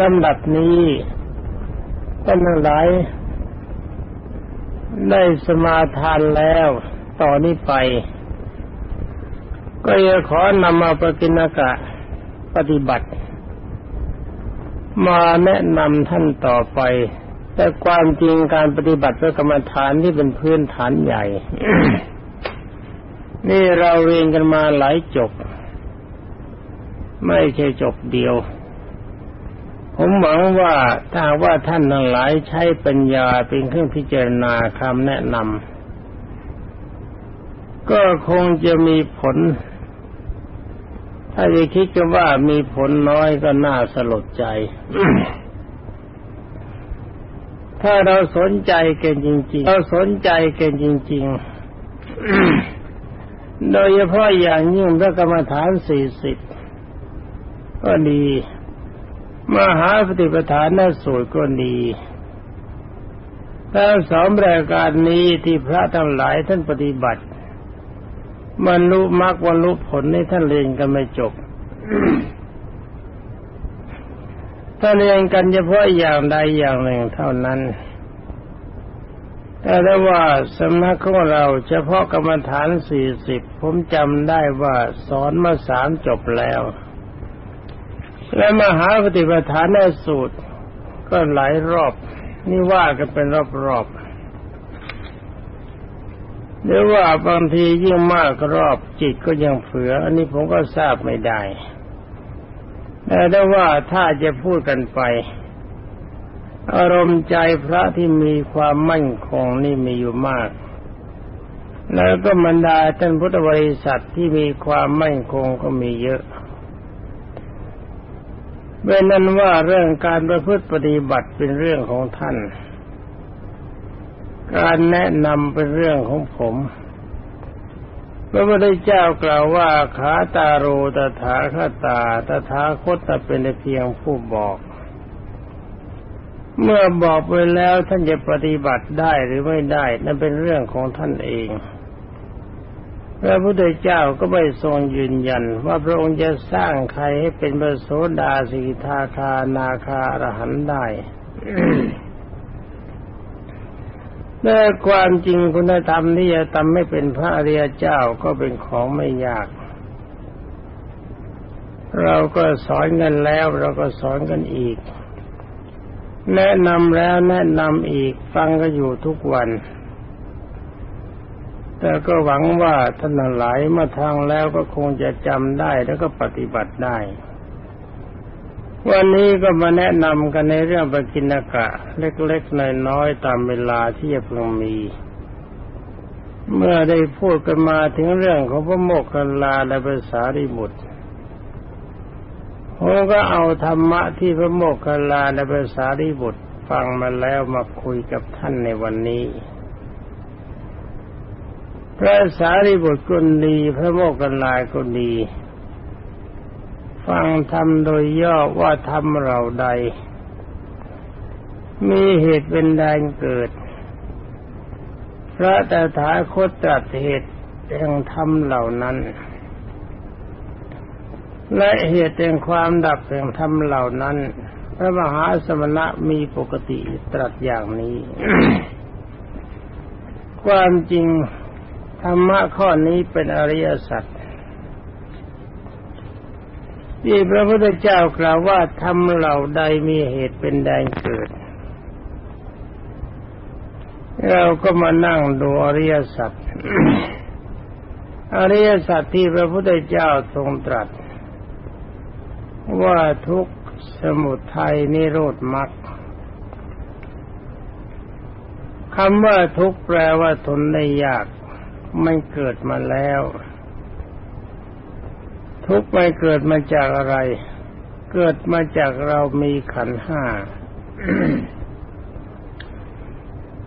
ลำดับนี้ท่านหลาย ได้สมาทานแล้วต่อนนี้ไป ก็จะขอนำมาปกิณกะปฏิบัติ มาแนะนำท่านต่อไป แต่ความจริงการปฏิบัติเพื่อกรรมฐานที่เป็นพื้นฐานใหญ่ นี่เราเรียนกันมาหลายจบ ไม่ใช่จบเดียว ผมหวังว่าถ้าว่าท่านทั้งหลายใช้ปัญญาเป็นเครื่องพิจารณาคำแนะนำก็คงจะมีผล ถ้าจะคิดกันว่ามีผลน้อยก็น่าสลดใจ ถ้าเราสนใจเกันจริง ๆ เราสนใจเกันจริง ๆ โดยเฉพาะอย่างยิ่งพระกรรมฐานสี่สิบก็ดี มหาปฏิปทานนสูตรก็ดีทั้งสองรายการนี้ที่พระทั้งหลายท่านปฏิบัติบรรลุมรรคบรรลุผลในท่านเรียนกันไม่จบท่านเรียนกันเฉพาะอย่างใดอย่างหนึ่งเท่านั้น แต่ได้ว่าสำนักของเราเฉพาะกรรมฐานสี่สิบผมจำได้ว่าสอนมาสามจบแล้ว และมหาปฏิปทานในสูตร ก็หลายรอบ นี่ว่ากันเป็นรอบๆหรือว่าบางทียิ่งมากรอบจิตก็ยังเผือ อันนี้ผมก็ทราบไม่ได้แต่ได้ว่าถ้าจะพูดกันไป อารมณ์ใจพระที่มีความมั่นคงนี่มีอยู่มากแล้วก็บรรดาท่านพุทธบริษัทที่มีความมั่นคงก็มีเยอะ เป็นนั้นว่าเรื่องการประพฤติปฏิบัติเป็นเรื่องของท่าน การแนะนำเป็นเรื่องของผมพระพุทธเจ้ากล่าวว่าขาตาโรตถาคตาตถาคตเป็นเพียงผู้บอก เมื่อบอกไปแล้วท่านจะปฏิบัติได้หรือไม่ได้ นั่นเป็นเรื่องของท่านเอง พระพุทธเจ้าก็ไม่ทรงยืนยัน ว่าพระองค์จะสร้างใครให้เป็นพระโสดาสิทาคานาคาอรหันได้แต่ความจริงคุณธรรมที่จะทำไม่เป็นพระอริยเจ้าก็เป็นของไม่ยาก เราก็สอนกันแล้วเราก็สอนกันอีก แนะนำแล้วแนะนำอีกฟังก็อยู่ทุกวัน แต่ก็หวังว่าท่านหลายมาทางแล้วก็คงจะจำได้แล้วก็ปฏิบัติได้ วันนี้ก็มาแนะนำกันในเรื่องปกินกะ เล็กๆน้อยๆตามเวลาที่จะพิ่งมี เมื่อได้พูดกันมาถึงเรื่องของพระโมกขลาและภาษาริบุตรผมก็เอาธรรมะที่พระโมกขลาและภาษาริบุตรฟังมาแล้วมาคุยกับท่านในวันนี้ พระสารีบุตรก็ดีพระโมกขันลายก็ดี ฟังธรรมโดยย่อว่าธรรมเราใด มีเหตุเป็นแดงเกิด พระตถาคตตรัสเหตุแห่งธรรมเหล่านั้น และเหตุแห่งความดับแห่งธรรมเหล่านั้น พระมหาสมณะมีปกติตรัสอย่างนี้ ความจริง ธรรมะข้อนี้เป็นอริยสัจที่พระพุทธเจ้ากล่าวว่าทำเหล่าใดมีเหตุเป็นแดงเกิด เราก็มานั่งดูอริยสัจอริยสัจที่พระพุทธเจ้าทรงตรัส ว่าทุกสมุทัยนิโรธมรรคคำว่าทุกแปลว่าทนได้ยาก มันเกิดมาแล้ว ทุกไม่เกิดมาจากอะไร เกิดมาจากเรามีขันห้า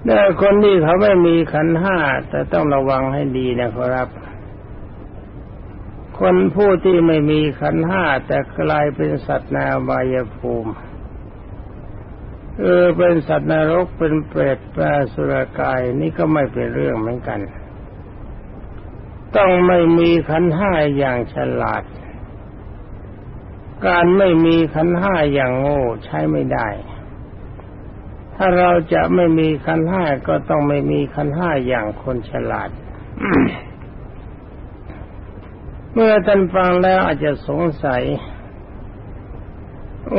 แต่คนที่เขาไม่มีขันห้าแต่ต้องระวังให้ดีนะครับ คนผู้ที่ไม่มีขันห้าแต่กลายเป็นสัตว์นาบายภูมิเออเป็นสัตว์นรกเป็นเปรตแปรสุรกายนี่ก็ไม่เป็นเรื่องเหมือนกัน ต้องไม่มีขันห้าอย่างฉลาด การไม่มีขันห้าอย่างโง่ใช้ไม่ได้ ถ้าเราจะไม่มีขันห้าก็ต้องไม่มีขันห้าอย่างคนฉลาด เมื่อท่านฟังแล้วอาจจะสงสัย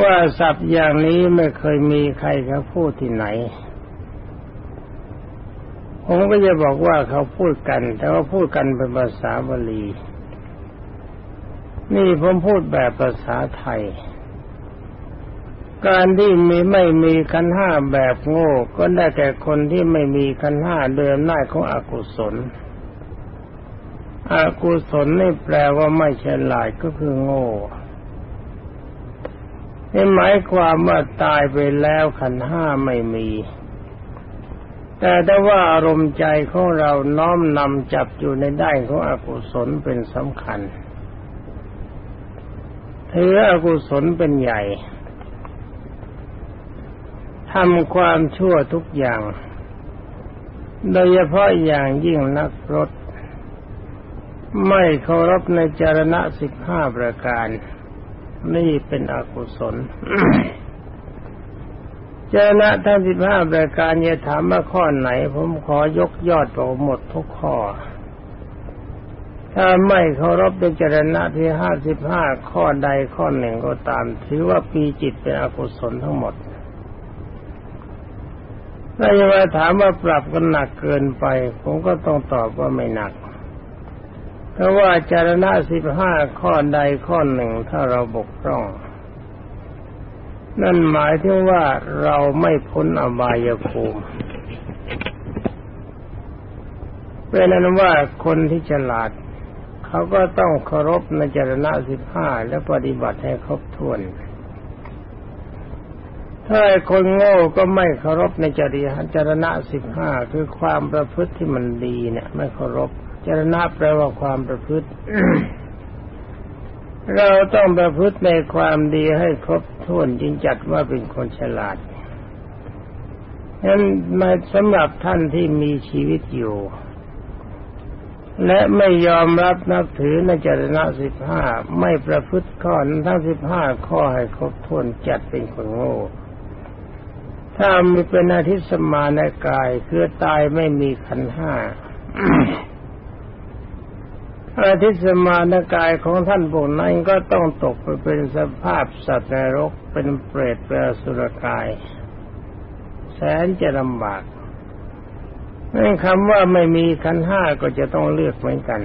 ว่าศัพท์อย่างนี้ไม่เคยมีใครเขาพูดที่ไหน ผมก็จะบอกว่าเขาพูดกัน แต่ว่าพูดกันเป็นภาษาบาลีนี่ผมพูดแบบภาษาไทย การที่มีไม่มีขันห้าแบบโง่ ก็ได้แก่คนที่ไม่มีขันห้าเดิมหน้าของอกุศล อกุศลนี่แปลว่าไม่ฉลาดก็คือโง่นี่หมายความว่าตายไปแล้วขันห้าไม่มี แต่ถ้าว่าอารมณ์ใจของเราน้อมนำจับอยู่ในด้านของอกุศลเป็นสำคัญถืออกุศลเป็นใหญ่ทำความชั่วทุกอย่าง โดยเฉพาะอย่างยิ่งนักรถ ไม่เคารพในจารณะสิบห้าประการ นี่เป็นอกุศล จารณะทั้งสิบห้าประการจะถามว่าข้อไหน ผมขอยกยอดบอกหมดทุกข้อ ถ้าไม่เคารพในจรณะที่ห้าสิบห้าข้อใดข้อหนึ่งก็ตาม ถือว่าปีจิตเป็นอกุศลทั้งหมดถ้าจะมาถามว่าปรับกันหนักเกินไป ผมก็ต้องตอบว่าไม่หนัก เพราะว่าจารณะสิบห้าข้อใดข้อหนึ่งถ้าเราบกพร่อง นั่นหมายถึงว่าเราไม่พ้นอบายภูมิเป็นนั้นว่าคนที่ฉลาด เขาก็ต้องเคารพในจรณะสิบห้าและปฏิบัติให้ครบถ้วน ถ้าคนโง่ก็ไม่เคารพในจริยจรณะสิบห้าคือความประพฤติที่มันดีเนี่ย ไม่เคารพจรณะแปลว่าความประพฤติ เราต้องประพฤติในความดีให้ครบถ้วนจึงจัดว่าเป็นคนฉลาดฉะนั้นสำหรับท่านที่มีชีวิตอยู่ และไม่ยอมรับนับถือในจรณะสิบห้าไม่ประพฤติข้อนั้นทั้งสิบห้าข้อให้ครบถ้วนจัดเป็นคนโง่ถ้ามีเป็นอาทิตย์สมาในกายคือตายไม่มีขันห้า อาทิตสมานกายของท่านพวกนั้นก็ต้องตกไปเป็นสภาพสัตว์นรกเป็นเปรตเป็นสุรกาย แสนจะลำบากนั่นคำว่าไม่มีขันห้าก็จะต้องเลือกเหมือนกัน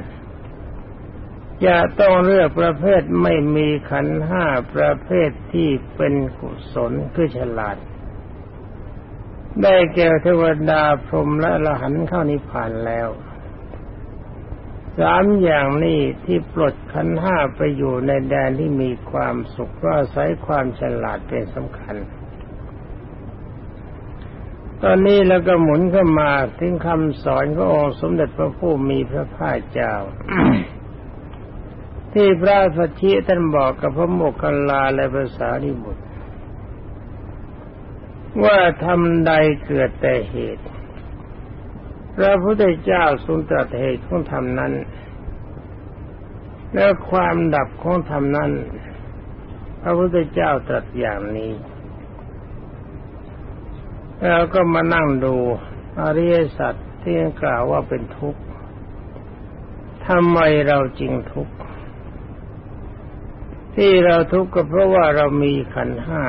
จะต้องเลือกประเภทไม่มีขันห้าประเภทที่เป็นกุศลคือฉลาด ได้แก่เทวดาพรหมและละหันเข้านิพพานแล้ว สามอย่างนี้ที่ปลดขันห้าไปอยู่ในแดนที่มีความสุขก็อาศัยความฉลาดเป็นสำคัญ ตอนนี้แล้วก็หมุนเข้ามาถึงคำสอนขององค์สมเด็จพระผู้มีพระภาคเจ้า ที่พระสัชชิท่านบอกกับพระโมกขลาและภาษาริบุตรว่าทำใดเกิดแต่เหตุ พระพุทธเจ้าทรงตรัสเหตุของธรรมนั้น และความดับของธรรมนั้น พระพุทธเจ้าตรัสอย่างนี้ แล้วก็มานั่งดูอริยสัจที่กล่าวว่าเป็นทุกข์ทำไมเราจริงทุกข์ ที่เราทุกข์ก็เพราะว่าเรามีขันห้า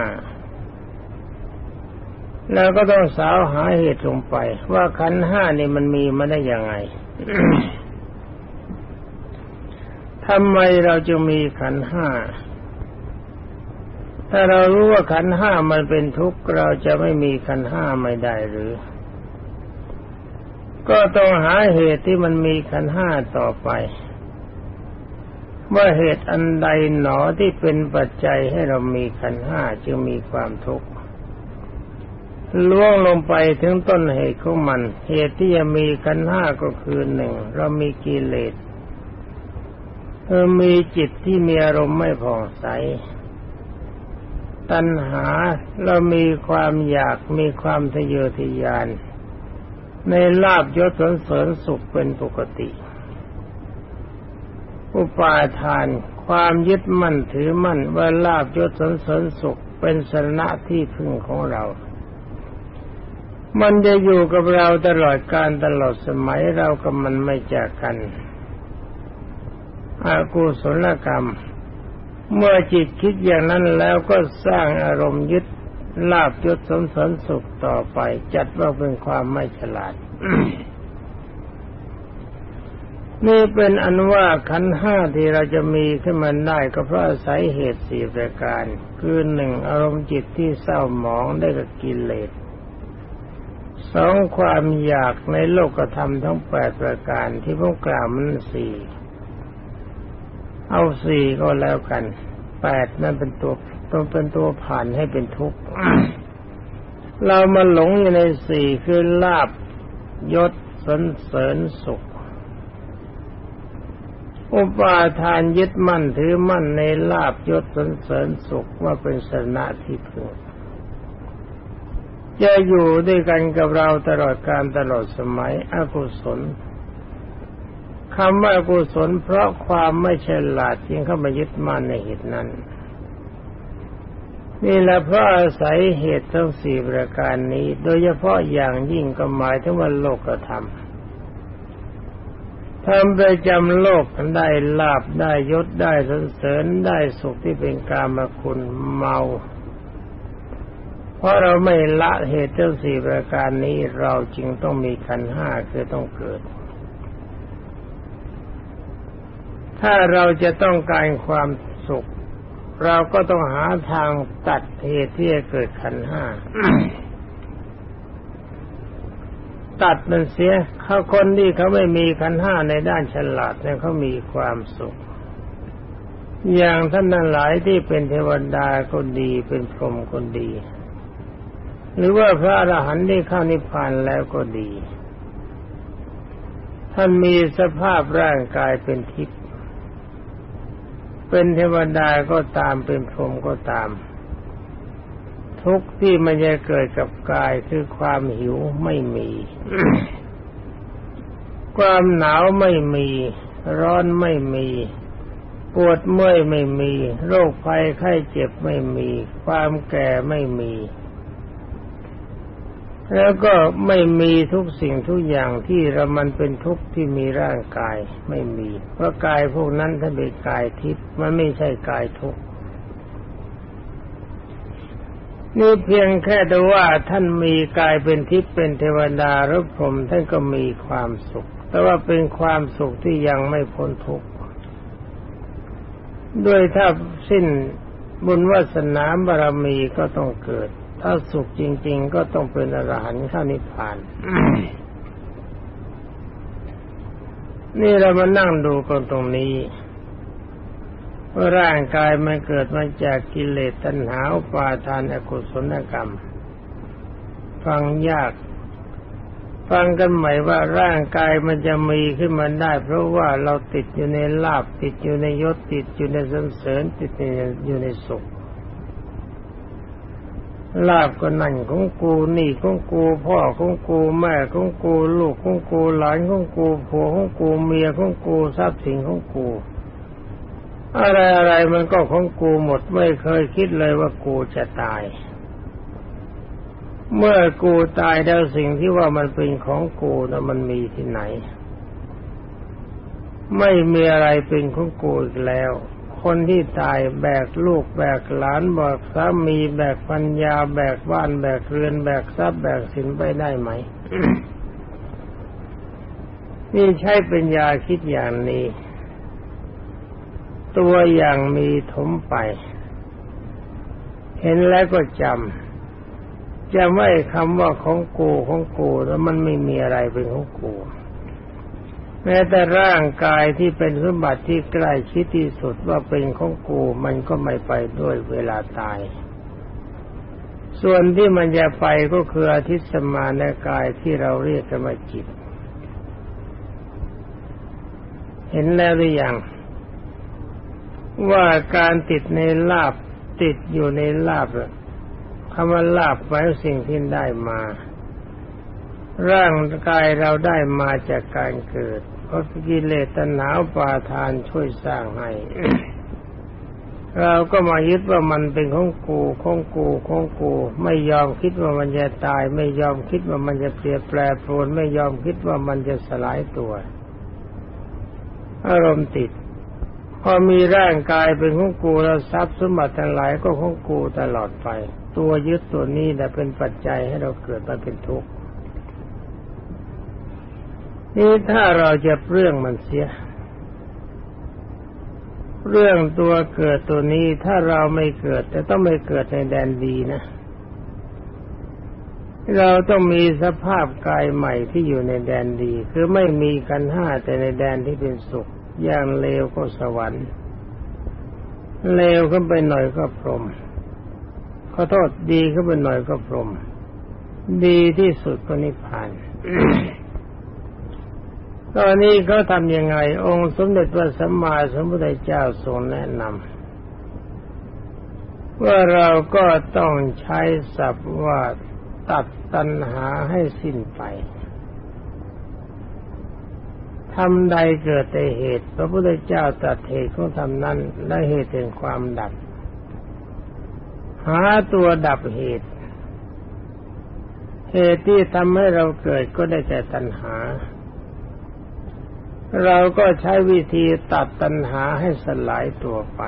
แล้วก็ต้องสาวหาเหตุลงไป ว่าขันห้านี่มันมีมาได้ยังไงทำไมเราจะมีขันห้า ถ้าเรารู้ว่าขันห้ามันเป็นทุกข์เราจะไม่มีขันห้าไม่ได้หรือ ก็ต้องหาเหตุที่มันมีขันห้าต่อไป ว่าเหตุอันใดหนอที่เป็นปัจจัยให้เรามีขันห้าจึงมีความทุกข์ ล่วงลงไปถึงต้นเหตุของมัน เหตุที่จะมีขันห้าก็คือหนึ่งเรามีกิเลสเออมีจิตที่มีอารมณ์ไม่ผ่องใส ตัณหาเรามีความอยากมีความทะเยอทะยาน ในลาบยศสนเสริญสุขเป็นปกติ อุปาทานความยึดมั่นถือมั่นว่าลาบยศสนเสริญสุขเป็นสระที่พึ่งของเรา มันจะอยู่กับเราตลอดการตลอดสมัยเรากับมันไม่จากกันอากุศลกรรม เมื่อจิตคิดอย่างนั้นแล้วก็สร้างอารมณ์ยึดลาบยศสนเสริญสุขต่อไป จัดว่าเป็นความไม่ฉลาด นี่เป็นอันว่าขันห้าที่เราจะมีขึ้นมาได้ก็เพราะอาศัยเหตุสี่ประการ คือหนึ่งอารมณ์จิตที่เศร้าหมองได้กับกิเลส สองความอยากในโลกธรรมทั้งแปดประการที่พวกกล่าวมันสี่เอาสี่ก็แล้วกันแปดนั่นเป็นตัวต้องเป็นตัวผ่านให้เป็นทุกข์เรามาหลงอยู่ในสี่คือลาบยศสนเสริญสุข อุปาทานยึดมั่นถือมั่นในลาบยศสนเสริญสุขว่าเป็นสนะที่พึง จะอยู่ด้วยกันกับเราตลอดการตลอดสมัยอกุศลคำว่าอกุศลเพราะความไม่ฉลาดจึงเข้ามายึดมั่นในเหตุนั้น นี่แหละเพราะอาศัยเหตุทั้งสี่ประการนี้ โดยเฉพาะอย่างยิ่งก็หมายถึงว่าโลกธรรมทำไปจำโลกได้ลาบได้ยศได้สนเสริญได้สุขที่เป็นกามคุณเมา เพราะเราไม่ละเหตุเจ้าสี่ประการนี้เราจึงต้องมีขันห้าคือต้องเกิด ถ้าเราจะต้องการความสุข เราก็ต้องหาทางตัดเหตุที่จะเกิดขันห้าตัดมันเสียเขาคนที่เขาไม่มีขันห้าในด้านฉลาดเนี่ยเขามีความสุข อย่างท่านนั้นหลายที่เป็นเทวดาก็ดีเป็นพรหมก็ดี หรือว่าพระอรหันต์ที่เข้านิพพานแล้วก็ดี ท่านมีสภาพร่างกายเป็นทิพย์เป็นเทวดาก็ตามเป็นพรหมก็ตาม ทุกที่มันจะเกิดกับกายคือความหิวไม่มี ความหนาวไม่มี ร้อนไม่มีปวดเมื่อยไม่มี โรคภัยไข้เจ็บไม่มี ความแก่ไม่มี แล้วก็ไม่มีทุกสิ่งทุกอย่างที่เรามันเป็นทุกข์ที่มีร่างกายไม่มี เพราะกายพวกนั้นถ้าเป็นกายทิพย์มันไม่ใช่กายทุกข์นี่เพียงแค่แต่ว่าท่านมีกายเป็นทิพย์เป็นเทวดาหรือพรหมท่านก็มีความสุข แต่ว่าเป็นความสุขที่ยังไม่พ้นทุกข์ด้วยถ้าสิ้นบุญวาสนาบารมีก็ต้องเกิด ถ้าสุขจริง ๆ ก็ต้องเป็นอรหันต์ข้านิพพาน นี่เรามานั่งดูกันตรงนี้ว่าร่างกายมันเกิดมาจากกิเลสตัณหาปาทานอกุศลกรรม ฟังยาก ฟังกันใหม่ว่าร่างกายมันจะมีขึ้นมาได้ เพราะว่าเราติดอยู่ในลาบติดอยู่ในยศติดอยู่ในสันเสริญติดอยู่ในสุข ลาบก็นั่นของกูนี่ของกูพ่อของกูแม่ของกูลูกของกูหลานของกูผัวของกูเมียของกูทรัพย์สินของกู อะไรอะไรมันก็ของกูหมดไม่เคยคิดเลยว่ากูจะตาย เมื่อกูตายแล้วสิ่งที่ว่ามันเป็นของกูนะมันมีที่ไหน ไม่มีอะไรเป็นของกูอีกแล้ว คนที่ตายแบกลูกแบกหลานแบกสามีแบกพัญญา แบกบ้านแบกเรือนแบกทรัพย์แบกสินไปได้ไหม นี่ใช่เป็นยาคิดอย่างนี้ ตัวอย่างมีถมไป เห็นแล้วก็จำจะไม่คำว่าของกูของกูแล้วมันไม่มีอะไรเป็นของกู แม้แต่ร่างกายที่เป็นสมบัติที่ใกล้ชิดที่สุดว่าเป็นของกูมันก็ไม่ไปด้วยเวลาตาย ส่วนที่มันจะไปก็คืออาทิตย์สมาในกายที่เราเรียกกันว่าจิต เห็นแล้วหรือยังว่าการติดในลาบติดอยู่ในลาบคำว่าลาบหมายสิ่งที่ได้มา ร่างกายเราได้มาจากการเกิด เพราะกิเลสตัณหาปาทานช่วยสร้างให้ เราก็มายึดว่ามันเป็นของกูของกูของกู ไม่ยอมคิดว่ามันจะตาย ไม่ยอมคิดว่ามันจะเปลี่ยนแปลปรนไม่ยอมคิดว่ามันจะสลายตัว อารมณ์ติด พอมีร่างกายเป็นของกูแล้วทรัพย์สมบัติทั้งหลายก็ของกูตลอดไป ตัวยึดตัวนี้แหละเป็นปัจจัยให้เราเกิดมาเป็นทุกข์ นี่ถ้าเราจะเปรื่องมันเสีย เรื่องตัวเกิดตัวนี้ถ้าเราไม่เกิด แต่ต้องไม่เกิดในแดนดีนะ เราต้องมีสภาพกายใหม่ที่อยู่ในแดนดี คือไม่มีกันห้าแต่ในแดนที่เป็นสุข อย่างเลวก็สวรรค์ เลวขึ้นไปหน่อยก็พรหมขอโทษดีขึ้นไปหน่อยก็พรหมดีที่สุดก็นิพพาน ตอนนี้เขาทำยังไง องค์สมเด็จพระสัมมาสัมพุทธเจ้าทรงแนะนำว่าเราก็ต้องใช้ศัพท์ว่าตัดตัณหาให้สิ้นไปทำใดเกิดแต่เหตุ พระพุทธเจ้าตัดเหตุของทำนั้นและเหตุเป็นความดับ หาตัวดับเหตุ เหตุที่ทำให้เราเกิดก็ได้แต่ตัณหา เราก็ใช้วิธีตัดตัณหาให้สลายตัวไป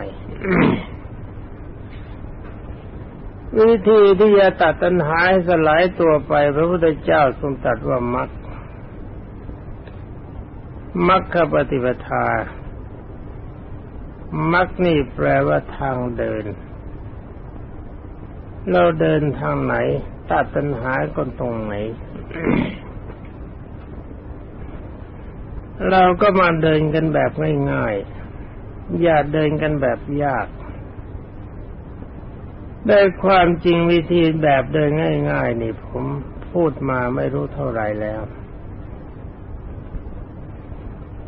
วิธีที่จะตัดตัณหาให้สลายตัวไป พระพุทธเจ้าทรงตรัสว่ามัคมัคคปฏิปทา มัคนี่แปลว่าทางเดิน เราเดินทางไหน ตัดตัณหาก็ตรงไหน เราก็มาเดินกันแบบง่ายๆ อย่าเดินกันแบบยาก ได้ความจริงวิธีแบบเดินง่าย ๆ นี่ผมพูดมาไม่รู้เท่าไรแล้ว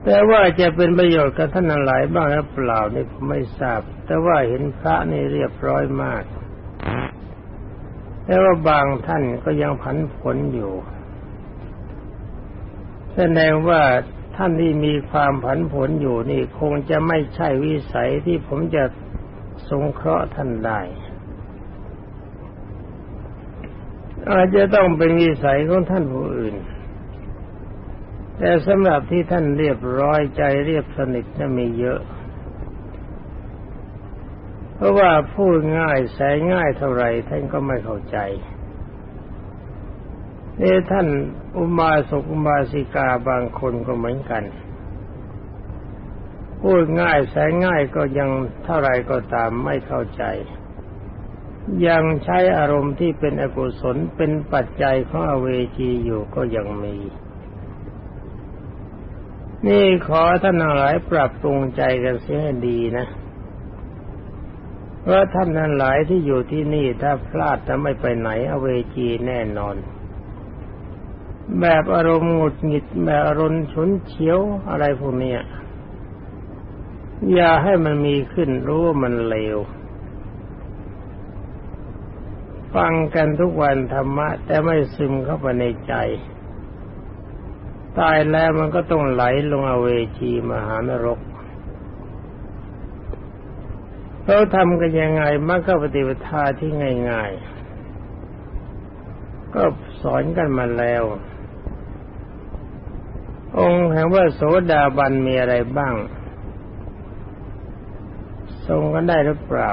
แต่ว่าจะเป็นประโยชน์กับท่านหลายบ้างหรือเปล่านี่ผมไม่ทราบ แต่ว่าเห็นพระนี่เรียบร้อยมาก แต่ว่าบางท่านก็ยังผันผวนอยู่แสดงว่า ท่านที่มีความผันผวนอยู่นี่คงจะไม่ใช่วิสัยที่ผมจะสงเคราะห์ท่านได้อาจจะต้องเป็นวิสัยของท่านผู้อื่น แต่สำหรับที่ท่านเรียบร้อยใจเรียบสนิทจะมีเยอะ เพราะว่าพูดง่ายแสง่ายเท่าไรท่านก็ไม่เข้าใจ นี่ท่านอุมาสกอุมาสิกาบางคนก็เหมือนกัน พูดง่ายแสนง่ายก็ยังเท่าไรก็ตามไม่เข้าใจ ยังใช้อารมณ์ที่เป็นอกุศลเป็นปัจจัยของอเวจีอยู่ก็ยังมี นี่ขอท่านหลายปรับปรุงใจกันเสียให้ดีนะเพราะท่านนั้นหลายที่อยู่ที่นี่ถ้าพลาดจะไม่ไปไหนอเวจีแน่นอน แบบอารมณ์หงุดหงิดแบบอารมณ์ฉุนเฉียวอะไรพวกนี้อย่าให้มันมีขึ้นรู้ว่ามันเลวฟังกันทุกวันธรรมะ แต่ไม่ซึมเข้าไปในใจ ตายแล้วมันก็ต้องไหลลงอเวจีมหานรกเขาทำกันยังไงมักก็ปฏิปทาที่ง่าย ๆ ก็สอนกันมาแล้ว องค์แห่งว่าโสดาบันมีอะไรบ้าง ทรงกันได้หรือเปล่า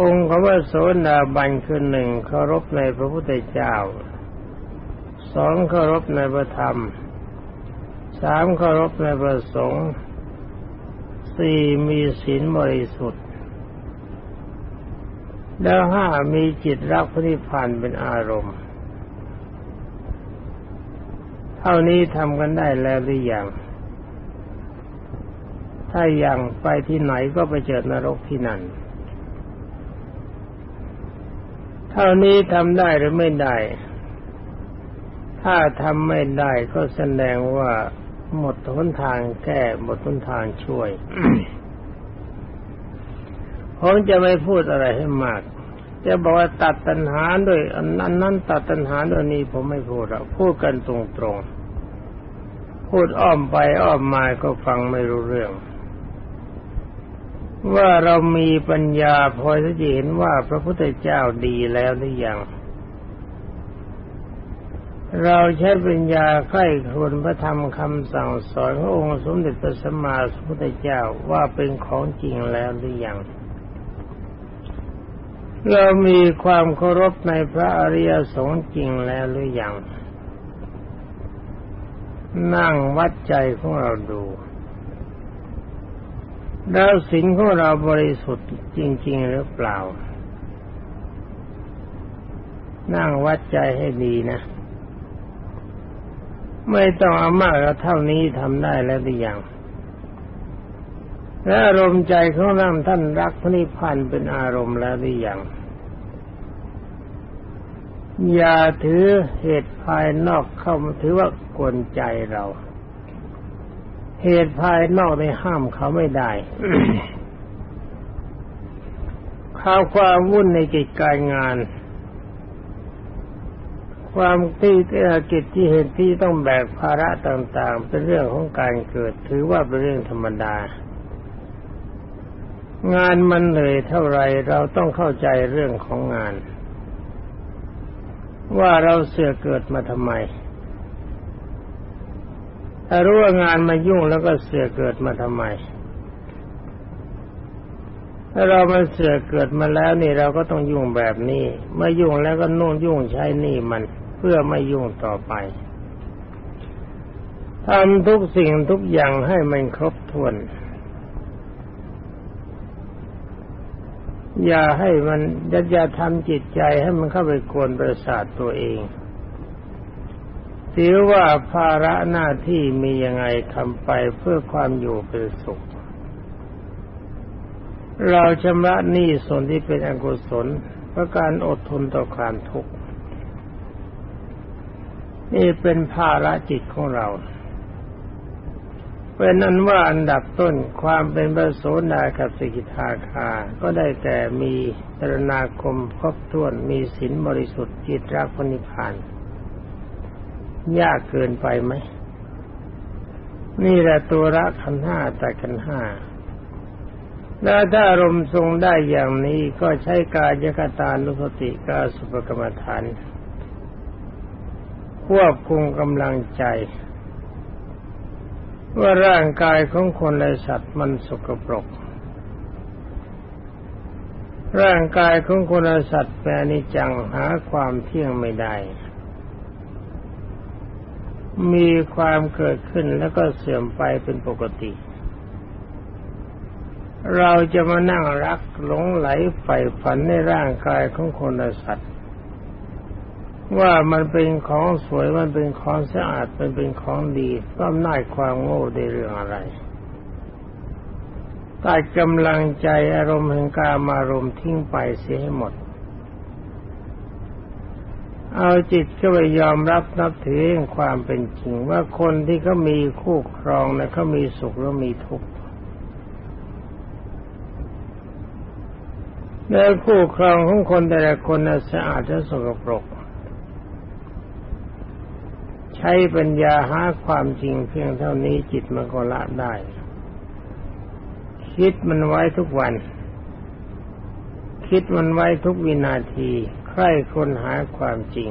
องค์คำว่าโสดาบันคือหนึ่งเคารพในพระพุทธเจ้าสองเคารพในพระธรรมสามเคารพในพระสงฆ์สี่มีศีลบริสุทธิ์ แล้วห้ามีจิตรักพระนิพพานเป็นอารมณ์ เท่านี้ทำกันได้แล้วหรือยังถ้ายังไปที่ไหนก็ไปเจอนรกที่นั่น เท่านี้ทำได้หรือไม่ได้ ถ้าทำไม่ได้ก็แสดงว่าหมดทนทางแก้หมดทนทางช่วยผมจะไม่พูดอะไรให้มาก จะบอกว่าตัดตัณหาด้วยอันนั้นนั้นตัดตัณหาด้วยนี้ผมไม่พูดหรอกพูดกันตรงๆพูดอ้อมไปอ้อมมาก็ฟังไม่รู้เรื่อง ว่าเรามีปัญญาพอจะเห็นว่าพระพุทธเจ้าดีแล้วหรือยังเราใช้ปัญญาใคร่ควญพระธรรมคำสั่งสอนขององค์สมเด็จพระสัมมาสัมพุทธเจ้าว่าเป็นของจริงแล้วหรือยัง เรามีความเคารพในพระอริยสงฆ์จริงแล้วหรือยัง นั่งวัดใจของเราดู แล้วสิงของเราบริสุทธิ์จริง ๆ หรือเปล่า นั่งวัดใจให้ดีนะ ไม่ต้องเอามากแล้วเท่านี้ทำได้แล้วหรือยัง และอารมณ์ใจของเราท่านรักพระนิพพานเป็นอารมณ์แล้วหรือยังอย่าถือเหตุภายนอกเข้ามาถือว่ากวนใจเรา เหตุภายนอกในห้ามเขาไม่ได้ข่าวความวุ่นในกิจการงาน ความที่กิจที่เห็นที่ต้องแบกภาระต่าง ๆ เป็นเรื่องของการเกิด ถือว่าเป็นเรื่องธรรมดา งานมันเหนื่อยเท่าไรเราต้องเข้าใจเรื่องของงาน ว่าเราเสือเกิดมาทำไม ถ้ารู้ว่างานมายุ่งแล้วก็เสือเกิดมาทำไม ถ้าเรามันเสือเกิดมาแล้วนี่เราก็ต้องยุ่งแบบนี้เมื่อยุ่งแล้วก็นุ่งยุ่งใช้นี่มันเพื่อไม่ยุ่งต่อไปทำทุกสิ่งทุกอย่างให้มันครบถ้วน อย่าให้มันอย่าทำจิตใจให้มันเข้าไปกวนประสาทตัวเองถือว่าภาระหน้าที่มียังไงทำไปเพื่อความอยู่เป็นสุข เราชำระหนี้ส่วนที่เป็นอกุศลเพราะการอดทนต่อความทุกข์ นี่เป็นภาระจิตของเรา เป็นนั้นว่าอันดับต้นความเป็นพระโสดากับสกิทาคา ก็ได้แต่มีตรนาคมครบถ้วนมีศีลบริสุทธิ์จิตรักพนิพพานยากเกินไปไหม นี่แหละตัวละขันห้าแต่ขันห้าแล้วถ้าอารมณ์ทรงได้อย่างนี้ก็ใช้กายกตานุสติกาสุปกรรมฐาน ควบคุมกำลังใจ ว่าร่างกายของคนและสัตว์มันสกปรก ร่างกายของคนและสัตว์แปรนิจังหาความเที่ยงไม่ได้ มีความเกิดขึ้นแล้วก็เสื่อมไปเป็นปกติ เราจะมานั่งรักหลงไหลใฝ่ฝันในร่างกายของคนและสัตว์ ว่ามันเป็นของสวยมันเป็นของสะอาดมันเป็นของดีก็น่ายความโง่ในเรื่องอะไรตัดกำลังใจอารมณ์แห่งกามารมณ์ทิ้งไปเสียให้หมด เอาจิตเข้าไปยอมรับนับถือความเป็นจริงว่าคนที่เขามีคู่ครองนะเขามีสุขแล้วมีทุกข์แล้วคู่ครองของคนแต่ละคนนะสะอาดและสกปรก ใช้ปัญญาหาความจริงเพียงเท่านี้จิตมันก็ละได้ คิดมันไว้ทุกวัน คิดมันไว้ทุกวินาทีใคร่คนหาความจริง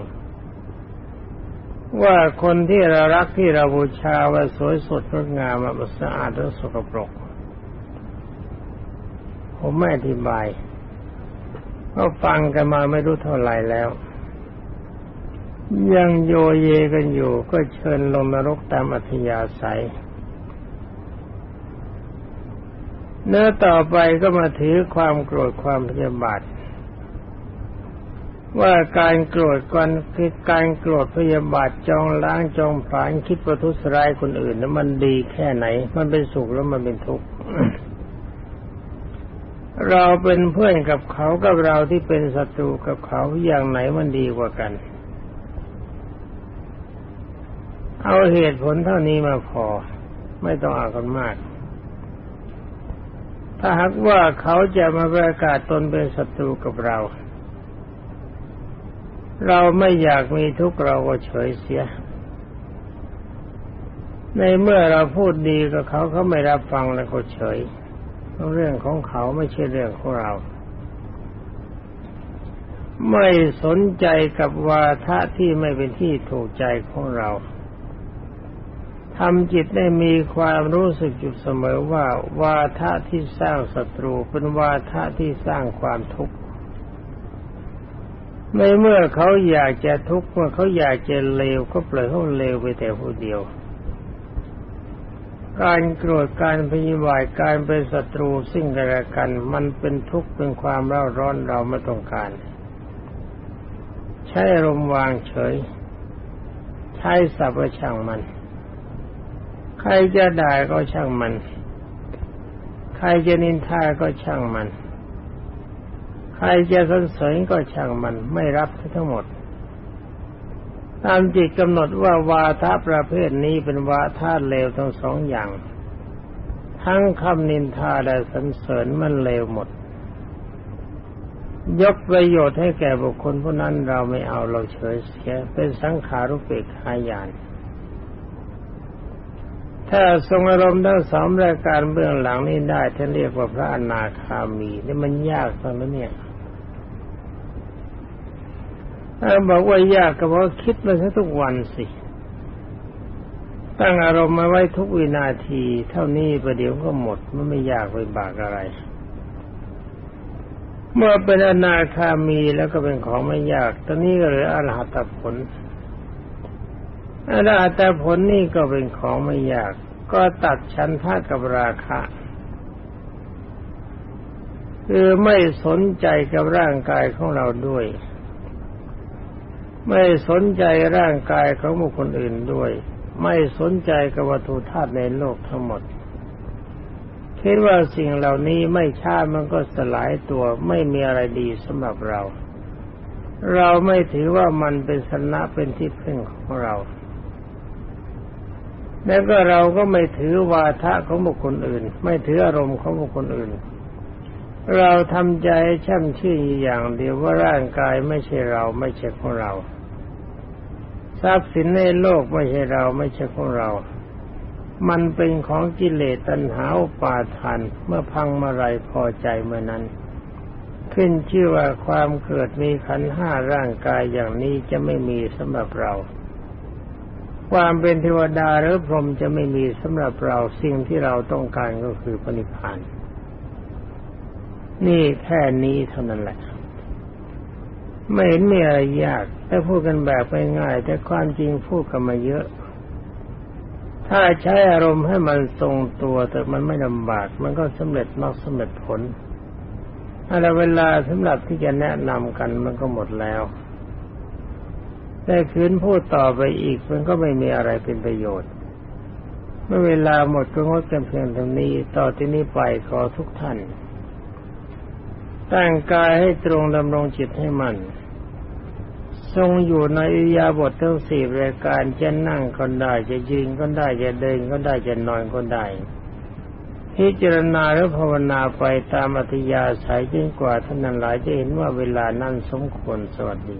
ว่าคนที่เรารักที่เราบูชาว่าสวยสดงดงามมันสะอาดและสกปรก ผมไม่อธิบายก็ฟังกันมาไม่รู้เท่าไหร่แล้ว ยังโยเยกันอยู่ก็เชิญลงนรกตามอัธยาศัย เนื้อต่อไปก็มาถือความโกรธความพยาบาทว่าการโกรธกันคือการโกรธพยาบาทจองล้างจองผานคิดประทุษร้ายคนอื่นนั้นมันดีแค่ไหน มันเป็นสุขแล้วมันเป็นทุกข์เราเป็นเพื่อนกับเขากับเราที่เป็นศัตรูกับเขาอย่างไหนมันดีกว่ากัน เอาเหตุผลเท่านี้มาพอ ไม่ต้องอ่านกันมาก ถ้าหากว่าเขาจะมาประกาศตนเป็นศัตรูกับเรา เราไม่อยากมีทุกข์เราก็เฉยเสีย ในเมื่อเราพูดดีกับเขาเขาไม่รับฟังแล้วก็เฉยเรื่องของเขาไม่ใช่เรื่องของเรา ไม่สนใจกับวาทะที่ไม่เป็นที่ถูกใจของเรา ทำจิตได้มีความรู้สึกอยู่เสมอว่า วาทะที่สร้างศัตรูเป็นวาทะที่สร้างความทุกข์ในเมื่อเขาอยากจะทุกข์เมื่อเขาอยากจะเลวก็ปล่อยเขาเลวไปแต่ผู้เดียว การโกรธการพยาบาทการเป็นศัตรูสิ่งกันและกัน มันเป็นทุกข์เป็นความเร่าร้อนเราไม่ต้องการ ใช้อารมวางเฉย ใช้สัพช่างมัน ใครจะด่าก็ช่างมัน ใครจะนินทาก็ช่างมัน ใครจะสนเสริญก็ช่างมัน ไม่รับทั้งหมด ตามจิตกำหนดว่าวาทะประเภทนี้เป็นวาทะเลวทั้งสองอย่าง ทั้งคำนินทาและสรรเสริญมันเลวหมด ยกประโยชน์ให้แก่บุคคลผู้นั้นเราไม่เอาเราเฉยเสียเป็นสังขารุปเปกขายาน ถ้าทรงอารมณ์ทั้งสองรายการเบื้องหลังนี้ได้ท่านเรียกว่าพระอนาคามีนี่มันยากตรงนั้นเนี่ยถ้าบอกว่ายากก็เพราะคิดมาทุกวันสิ ตั้งอารมณ์มาไว้ทุกวินาที เท่านี้ประเดี๋ยวก็หมดมันไม่ยากไปบากอะไร เมื่อเป็นอนาคามีแล้วก็เป็นของไม่ยาก ตอนนี้ก็เหลืออรหัตผล อรหัตผลนี่ก็เป็นของไม่ยาก ก็ตัดชั้นท่ากับราคะ คือไม่สนใจกับร่างกายของเราด้วย ไม่สนใจร่างกายของบุคคลอื่นด้วย ไม่สนใจกับวัตถุธาตุในโลกทั้งหมดคิดว่าสิ่งเหล่านี้ไม่ช้ามันก็สลายตัวไม่มีอะไรดีสำหรับเรา เราไม่ถือว่ามันเป็นสนะเป็นที่พึ่งของเรา แล้วก็เราก็ไม่ถือวาทะของบุคคลอื่น ไม่ถืออารมณ์ของบุคคลอื่น เราทำใจช่ำชื่ออย่างเดียวว่าร่างกายไม่ใช่เราไม่ใช่ของเรา ทรัพย์สินในโลกไม่ใช่เราไม่ใช่ของเรา มันเป็นของกิเลสตัณหาปาทานเมื่อพังเมื่อไรพอใจเมื่อนั้น ขึ้นชื่อว่าความเกิดมีขันห้าร่างกายอย่างนี้จะไม่มีสำหรับเรา ความเป็นเทวดาหรือพรหมจะไม่มีสำหรับเราสิ่งที่เราต้องการก็คือปณิพาน นี่แค่นี้เท่านั้นแหละ ไม่เห็นมีอะไรยากแต่พูดกันแบบง่ายๆแต่ความจริงพูดกันมาเยอะ ถ้าใช้อารมณ์ให้มันทรงตัวแต่มันไม่ลำบาก มันก็สำเร็จมากสำเร็จผลอะไรเวลาสำหรับที่จะแนะนำกันมันก็หมดแล้ว แต่คืนพูดต่อไปอีกมันก็ไม่มีอะไรเป็นประโยชน์ เมื่อเวลาหมดก็งดกันเพียงเท่านี้ต่อที่นี้ไปขอทุกท่าน ตั้งกายให้ตรงดำรงจิตให้มันทรงอยู่ในอิยาบททั้งสี่รายการจะนั่งก็ได้จะยืนก็ได้จะเดินก็ได้จะนอนก็ได้พิจารณาหรือภาวนาไปตามอัธยาศัยจนกว่าท่านนั้นหลายจะเห็นว่าเวลานั้นสมควรสวัสดี